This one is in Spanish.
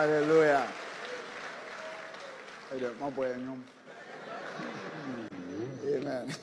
Hallelujah. Amen.